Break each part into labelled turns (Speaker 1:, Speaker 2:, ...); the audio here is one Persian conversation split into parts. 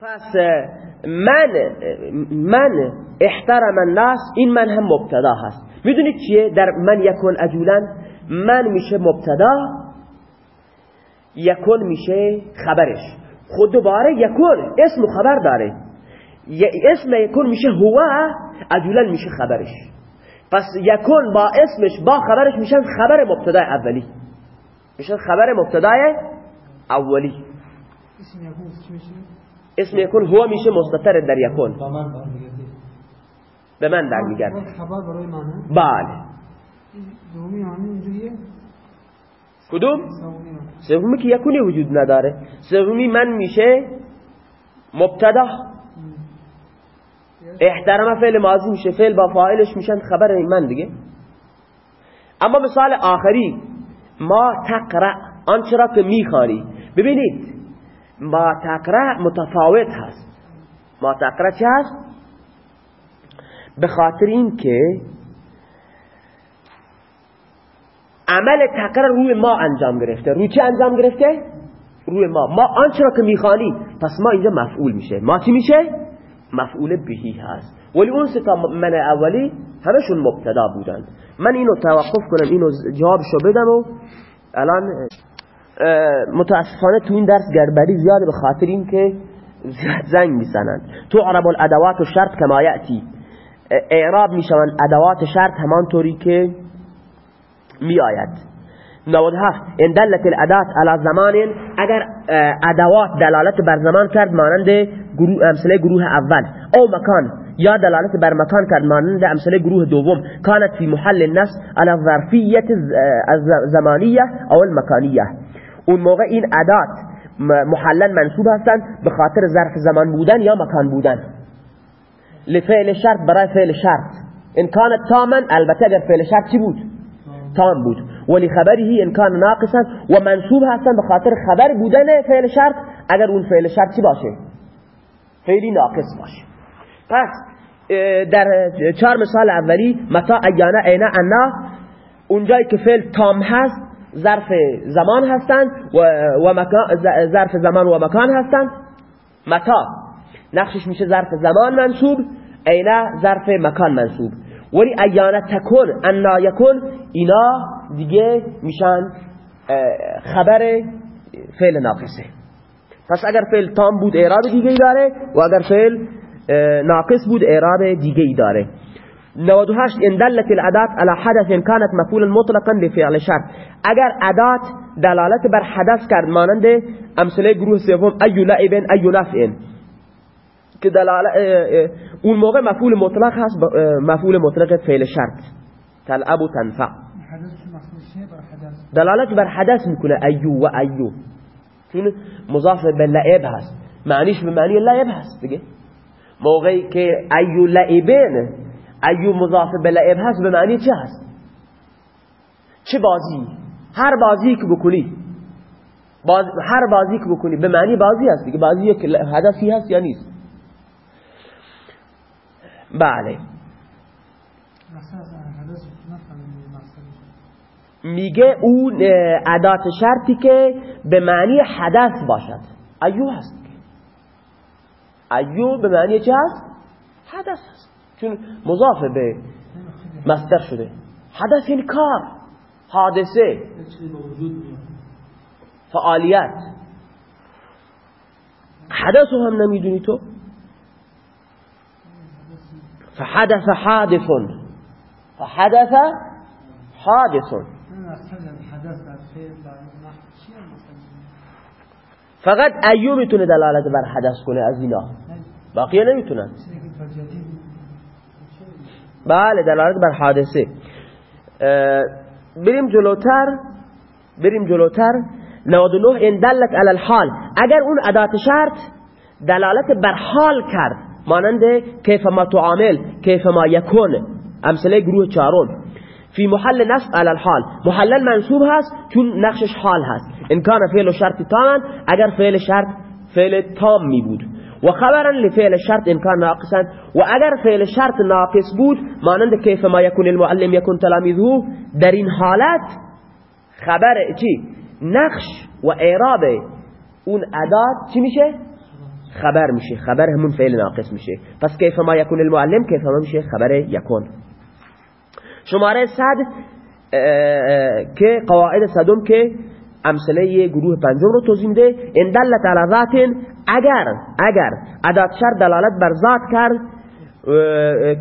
Speaker 1: پس من من احترم الناس این من هم مبتدا هست. می‌دونید چیه؟ در من یکن اجولا من میشه مبتدا یکن میشه خبرش. خود دوباره یکن اسم و خبر داره. اسم یکن میشه هو اجولا میشه خبرش. پس یکن با اسمش با خبرش میشن خبر مبتدا اولی. میشن خبر مبتدای اولی. اسم یکون هو میشه مستتر در یکون. به من در میگرد بله. کدوم؟ سومی که یکونی وجود نداره. سومی من میشه مبتدا. احترام فعل ماضی میشه. فعل با فاعلش میشن خبر من دیگه. اما مثال آخری. ما تقرأ. آنچه را که می‌خوانی. ببینید ما تقرأ متفاوت هست. ما تقرأ چه هست؟ به خاطر این که عمل تقرأ روی ما انجام گرفته. روی چه انجام گرفته؟ روی ما. ما آنچه را که می‌خوانی پس ما اینجا مفعول میشه. ما چی میشه؟ مفعول بهی هست. ولی اون ستا من اولی همشون مبتدا بودن من اینو توقف کنم اینو جوابشو بدم و الان متاسفانه تو این درس گربری زیاده به خاطر اینکه زنگ می‌زنن تو عرب الادوات و شرط کما یأتی. اعراب میشون ادوات شرط همانطوری که می آید 97 ان دلت الادات على زمان اگر ادوات دلالت بر زمان کرد مانند گروه امثله گروه اول. او مکان یا دلالت بر مکان کرد مانند امثله گروه دوم. کانت فی محل النص على الظرفیت الزمانیه او المکانیه. اون موقع این ادات محلن منصوب هستند به خاطر ظرف زمان بودن یا مکان بودن. لفعل شرط برای فعل شرط. ان کانت تاما البته اگر فعل شرط چی بود؟ تام بود. ولی خبری ان کان ناقصا و منصوب هستن به خاطر خبر بودن فعل شرط اگر اون فعل شرط چی باشه؟ فعلی ناقص باشه. پس در چهار مثال اولی متا ایانا اینا انا اونجایی که فعل تام هست ظرف زمان هستند و, ظرف زمان و مکان هستند. متا نقشش میشه ظرف زمان منصوب اینا ظرف مکان منصوب. ولی ایانه تکن انا یکن اینا دیگه میشن خبر فعل ناقصه. پس اگر فعل تام بود اعراب دیگه ای داره و اگر فعل ناقص بود اعراب دیگه ای داره. 98 إن دلت الادات على حدث كانت مفعولا مطلقا لفعل شرط. اگر ادات دلالت بر حدث کرد مانند امثله گروه سوم ای لعب ای نفع. که دلالت اون موقع مفعول مطلق هست مفعول مطلق فعل شرط. تلعب و تنفع. دلالت بر حدث میکنه أيُّ و أيُّ. چون مضاف به لعب هست. معنیش به معنی لعب هست دیگه. موقعی که أيُّ لعبٍ أيُّ مضاف به لعب هست به معنی چه هست؟ چه بازی؟ هر بازی که بکنی. باز هر بازی که بکنی به معنی بازی هست دیگه. بازی که حدثی هست یا نیست؟ بله. میگه اون ادات شرطی که به معنی حدث باشد. ایو هست. ایو به معنی چه هست؟ حدث هست. چون مضاف به مصدر شده. حدث این کار حادثه. فعالیت. حدث هم نمی‌دونی تو؟ فحدث حادث. فحدث حادث. فقط ایو می‌تونه دلالت بر حدث کنه از اینا. باقیه نمی‌تونن. بله دلالت بر حادثه. بریم جلوتر بریم جلوتر. 99 ان دلت علی الحال. اگر اون ادات شرط دلالت بر حال کرد مانند کیف ما تعامل کیف ما یکون امثله گروه چهارم. فی محل نصب علی الحال. محل منصوب هست چون نقشش حال هست. ان کان فعل شرط تاما اگر فعل شرط فعل تام می بود. و خبرا لفعل شرط إن کان ناقصا. و اگر فعل شرط ناقص بود مانند کیف ما یکون المعلم یکون تلاميذه. در این حالت خبر چی؟ نقش و اعراب اون ادات چی میشه؟ خبر میشه. خبر همون فعل ناقص میشه. پس کیف ما یکون المعلم؟ کیف ما میشه؟ خبر یکون شماره صد که قواعد صدم که امثله گروه پنجم رو توضیح میده. ان دلت علی ذات اگر اگر ادات شر دلالت بر ذات کرد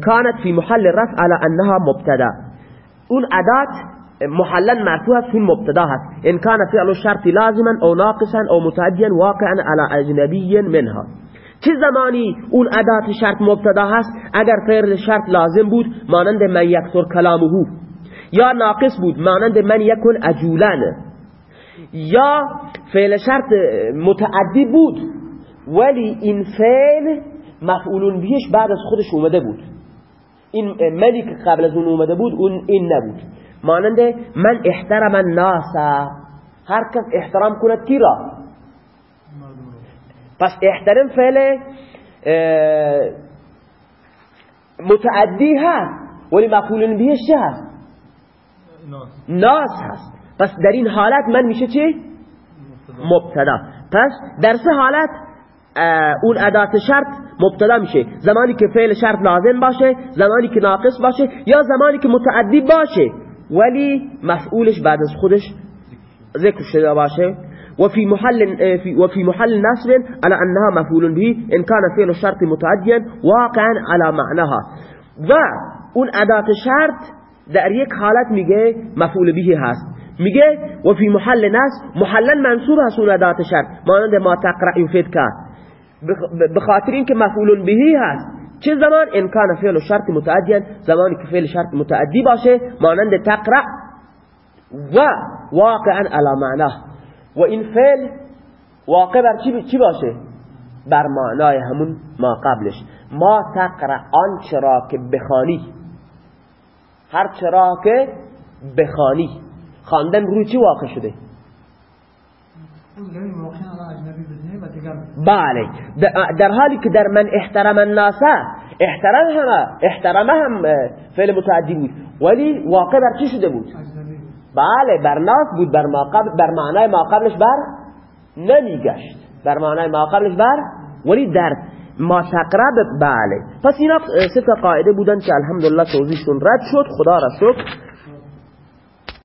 Speaker 1: کانت فی محل رفع على انها مبتدا. اون ادات محلا مرفوع في المبتدا هست. ان كان فعل الشرط لازما او ناقصا او متعديا واقعا على اجنبي منها. چه زمانی اون ادات شرط مبتدا هست؟ اگر فعل شرط لازم بود مانند من یکسر کلامه یا ناقص بود مانند من یکن اجولان یا فعل شرط متعدی بود ولی این فعل مفعولون بیش بعد از خودش اومده بود. این منی که قبل از اون اومده بود اون این نبود. مانند من احترم الناس هر کس احترام کند کی را؟ پس احترام فعل متعدی هست ولی مفعول بهش چه هست ناس هست. پس در این حالت من میشه چی؟ مبتدا. پس در سه حالت اون ادات شرط مبتدا میشه. زمانی که فعل شرط لازم باشه زمانی که ناقص باشه یا زمانی که متعدی باشه. ولی مفعولش بعد از خودش ذکر شده باشه. وفي محل وفي محل نصب على انها مفعول به ان كان فعل الشرط متعديا واقعا على معناها. و اون ادات شرط در یک حالت میگه مفعول به هست. میگه و فی محل نصب محلا منصوب هست اون ادات شرط مانند ما تقرأ یفید که بخاطر اینکه مفعول به هست. چه زمان؟ ان کان فعل شرط متعدی زمانی که فعل شرط متعدی باشه مانند تقرأ و واقعا على معناه و این فعل واقع بر چی باشه؟ بر معنای همون ما قبلش. ما تقرأ آن چرا که بخانی هر چرا که بخانی خواندن روی چی واقع شده؟ بله. در حالی که در من احترم الناس احترم هم احترم هم فعل متعدی بود. ولی واقع بر چی شده بود؟ بله بر ناس بود. بر, ما قبل بر معنای ما قبلش بر نمیگشت. بر معنای ما قبلش بر ولی در ما تقرب بله. پس اینا سه قاعده بودن که الحمدلله توضیحشون رد شد. خدا را شکر.